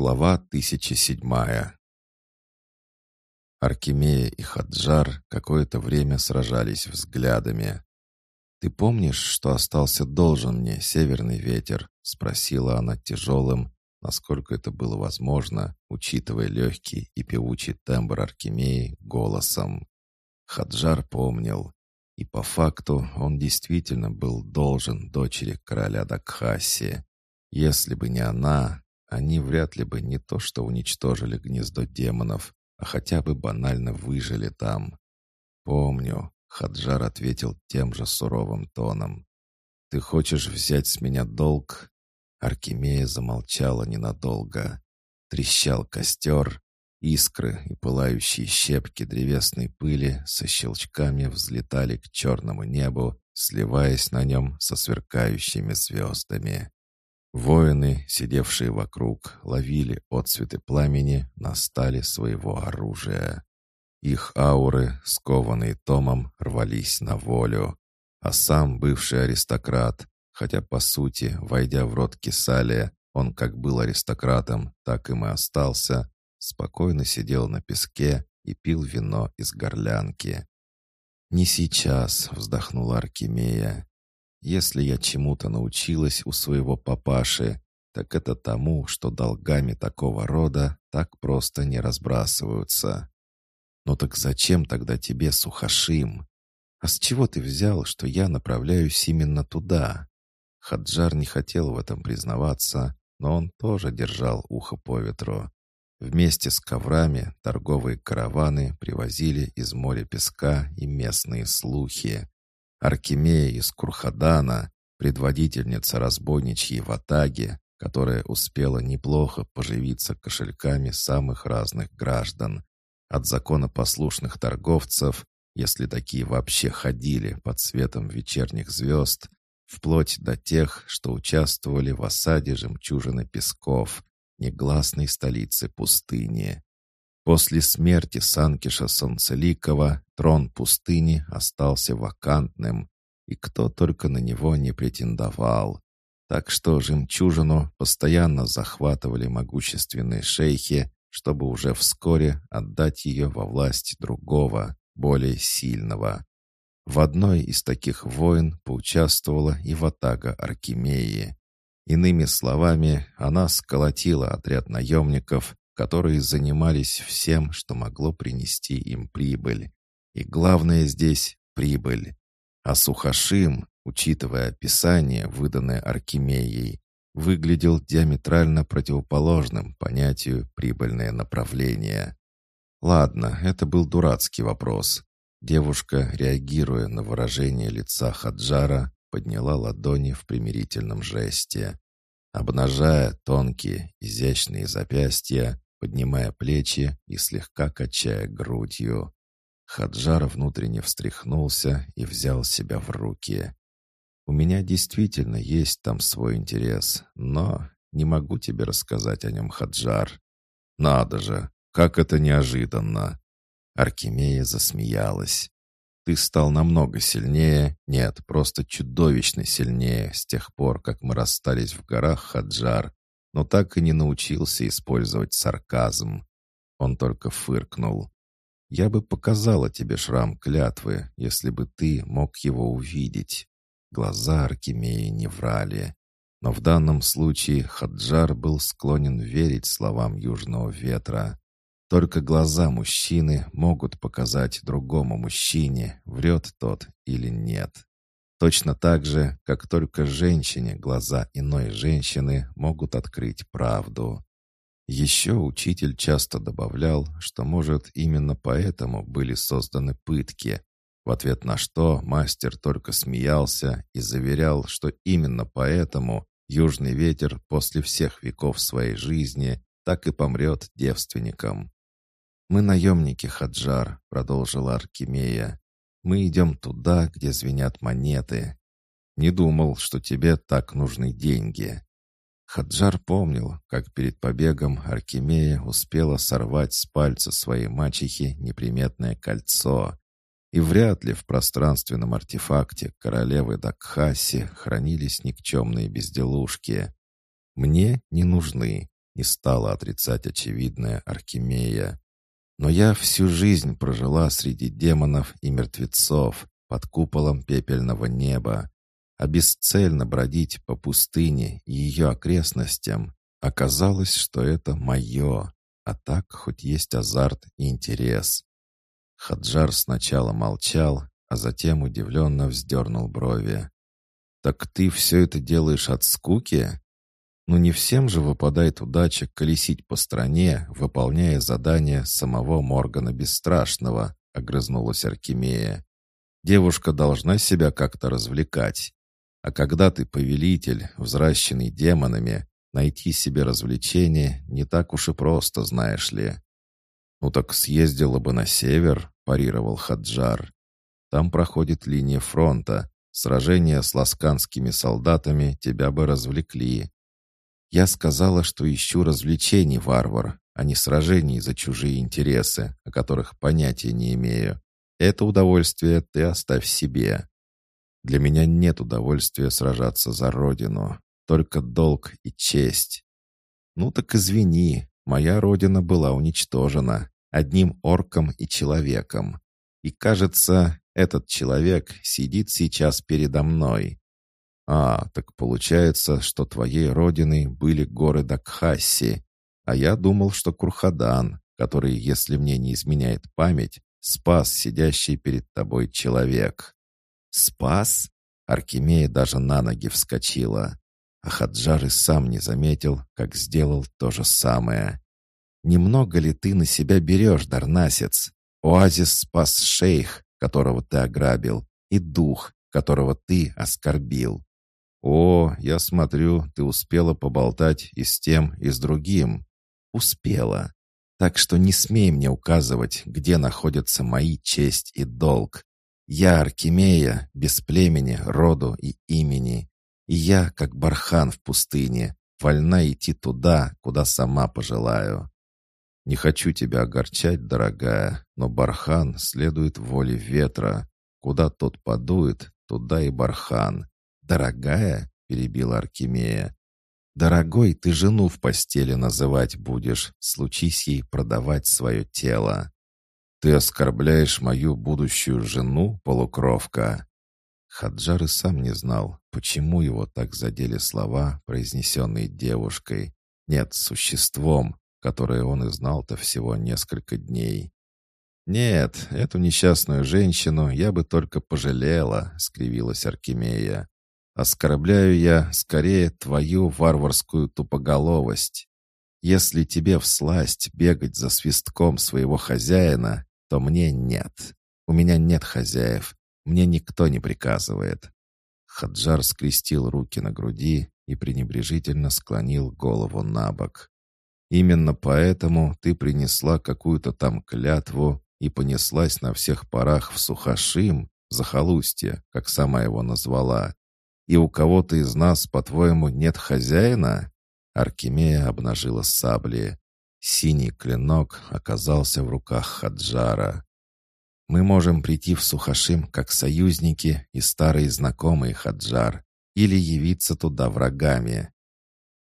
Глава 1007 Аркемия и Хаджар какое-то время сражались взглядами. «Ты помнишь, что остался должен мне северный ветер?» — спросила она тяжелым, насколько это было возможно, учитывая легкий и певучий тембр Аркемии голосом. Хаджар помнил. И по факту он действительно был должен дочери короля Дакхаси. Если бы не она, они вряд ли бы не то что уничтожили гнездо демонов, а хотя бы банально выжили там. «Помню», — Хаджар ответил тем же суровым тоном. «Ты хочешь взять с меня долг?» Аркемия замолчала ненадолго. Трещал костер, искры и пылающие щепки древесной пыли со щелчками взлетали к черному небу, сливаясь на нем со сверкающими звездами. Воины, сидевшие вокруг, ловили отцветы пламени на стали своего оружия. Их ауры, скованные томом, рвались на волю. А сам бывший аристократ, хотя по сути, войдя в рот Кесалия, он как был аристократом, так им и остался, спокойно сидел на песке и пил вино из горлянки. «Не сейчас», — вздохнула Аркемия. Если я чему-то научилась у своего папаши, так это тому, что долгами такого рода так просто не разбрасываются. Но «Ну так зачем тогда тебе Сухашим? А с чего ты взял, что я направляюсь именно туда? Хаджар не хотел в этом признаваться, но он тоже держал ухо по ветру. Вместе с коврами торговые караваны привозили из моря песка и местные слухи. Аркемия из Курхадана, предводительница разбойничьей ватаги, которая успела неплохо поживиться кошельками самых разных граждан, от законопослушных торговцев, если такие вообще ходили под светом вечерних звезд, вплоть до тех, что участвовали в осаде жемчужины Песков, негласной столицы пустыни. После смерти Санкиша Солнцеликова трон пустыни остался вакантным, и кто только на него не претендовал. Так что жемчужину постоянно захватывали могущественные шейхи, чтобы уже вскоре отдать ее во власть другого, более сильного. В одной из таких войн поучаствовала и ватага Аркемии. Иными словами, она сколотила отряд наемников, которые занимались всем, что могло принести им прибыль. И главное здесь — прибыль. А Сухашим, учитывая описание, выданное Аркемией, выглядел диаметрально противоположным понятию «прибыльное направление». Ладно, это был дурацкий вопрос. Девушка, реагируя на выражение лица Хаджара, подняла ладони в примирительном жесте. Обнажая тонкие, изящные запястья, поднимая плечи и слегка качая грудью. Хаджар внутренне встряхнулся и взял себя в руки. «У меня действительно есть там свой интерес, но не могу тебе рассказать о нем, Хаджар». «Надо же! Как это неожиданно!» Аркемия засмеялась. «Ты стал намного сильнее, нет, просто чудовищно сильнее с тех пор, как мы расстались в горах, Хаджар, но так и не научился использовать сарказм. Он только фыркнул. «Я бы показала тебе шрам клятвы, если бы ты мог его увидеть». Глаза Аркемии не врали. Но в данном случае Хаджар был склонен верить словам южного ветра. Только глаза мужчины могут показать другому мужчине, врет тот или нет. Точно так же, как только женщине глаза иной женщины могут открыть правду. Еще учитель часто добавлял, что, может, именно поэтому были созданы пытки, в ответ на что мастер только смеялся и заверял, что именно поэтому южный ветер после всех веков своей жизни так и помрет девственником. «Мы наемники, Хаджар», — продолжила Аркемия. Мы идем туда, где звенят монеты. Не думал, что тебе так нужны деньги». Хаджар помнил, как перед побегом Аркемия успела сорвать с пальца своей мачехи неприметное кольцо. И вряд ли в пространственном артефакте королевы Дакхаси хранились никчемные безделушки. «Мне не нужны, не стала отрицать очевидное Аркемия. «Но я всю жизнь прожила среди демонов и мертвецов, под куполом пепельного неба, а бесцельно бродить по пустыне и ее окрестностям. Оказалось, что это мое, а так хоть есть азарт и интерес. Хаджар сначала молчал, а затем удивленно вздернул брови. «Так ты все это делаешь от скуки?» «Ну не всем же выпадает удача колесить по стране, выполняя задания самого Моргана Бесстрашного», — огрызнулась Аркемия. «Девушка должна себя как-то развлекать. А когда ты повелитель, взращенный демонами, найти себе развлечение не так уж и просто, знаешь ли». «Ну так съездила бы на север», — парировал Хаджар. «Там проходит линия фронта. Сражения с ласканскими солдатами тебя бы развлекли. Я сказала, что ищу развлечений, варвар, а не сражений за чужие интересы, о которых понятия не имею. Это удовольствие ты оставь себе. Для меня нет удовольствия сражаться за родину, только долг и честь. Ну так извини, моя родина была уничтожена одним орком и человеком. И кажется, этот человек сидит сейчас передо мной. «А, так получается, что твоей родиной были горы Дакхасси, а я думал, что Курхадан, который, если мне не изменяет память, спас сидящий перед тобой человек». «Спас?» Аркемия даже на ноги вскочила. А Хаджар и сам не заметил, как сделал то же самое. «Немного ли ты на себя берешь, Дарнасец? Оазис спас шейх, которого ты ограбил, и дух, которого ты оскорбил. «О, я смотрю, ты успела поболтать и с тем, и с другим». «Успела. Так что не смей мне указывать, где находятся мои честь и долг. Я Аркемия, без племени, роду и имени. И я, как бархан в пустыне, вольна идти туда, куда сама пожелаю». «Не хочу тебя огорчать, дорогая, но бархан следует воле ветра. Куда тот подует, туда и бархан. «Дорогая?» — перебила Аркемия. «Дорогой ты жену в постели называть будешь, случись ей продавать свое тело». «Ты оскорбляешь мою будущую жену, полукровка?» Хаджар и сам не знал, почему его так задели слова, произнесенные девушкой. Нет, существом, которое он и знал-то всего несколько дней. «Нет, эту несчастную женщину я бы только пожалела», — скривилась Аркемия. Оскорбляю я скорее твою варварскую тупоголовость. Если тебе всласть бегать за свистком своего хозяина, то мне нет. У меня нет хозяев. Мне никто не приказывает». Хаджар скрестил руки на груди и пренебрежительно склонил голову на бок. «Именно поэтому ты принесла какую-то там клятву и понеслась на всех парах в Сухашим, захолустье, как сама его назвала, и у кого-то из нас, по-твоему, нет хозяина?» Аркемия обнажила сабли. Синий клинок оказался в руках Хаджара. «Мы можем прийти в Сухашим как союзники и старые знакомые, Хаджар, или явиться туда врагами.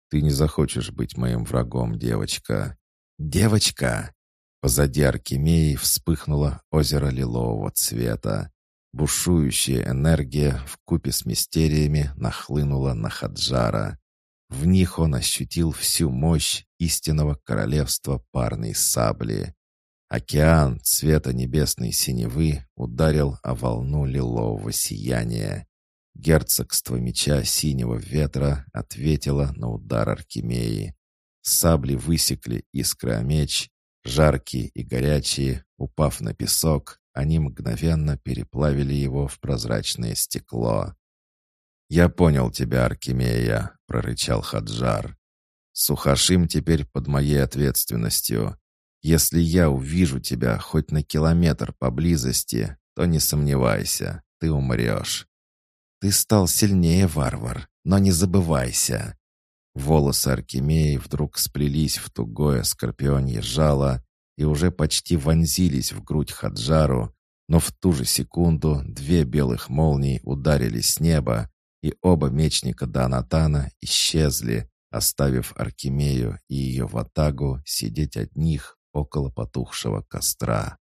Ты не захочешь быть моим врагом, девочка». «Девочка!» Позади Аркемии вспыхнуло озеро лилового цвета. Бушующая энергия в купе с мистериями нахлынула на Хаджара. В них он ощутил всю мощь истинного королевства парной сабли. Океан цвета небесной синевы ударил о волну лилового сияния. Герцогство меча синего ветра ответило на удар Аркемии. Сабли высекли искры о меч, жаркие и горячие, упав на песок, они мгновенно переплавили его в прозрачное стекло. «Я понял тебя, Аркемия», — прорычал Хаджар. «Сухашим теперь под моей ответственностью. Если я увижу тебя хоть на километр поблизости, то не сомневайся, ты умрешь». «Ты стал сильнее, варвар, но не забывайся». Волосы Аркемии вдруг сплелись в тугое скорпионье жало, и уже почти вонзились в грудь Хаджару, но в ту же секунду две белых молнии ударили с неба, и оба мечника Данатана исчезли, оставив Аркемию и ее ватагу сидеть одних около потухшего костра.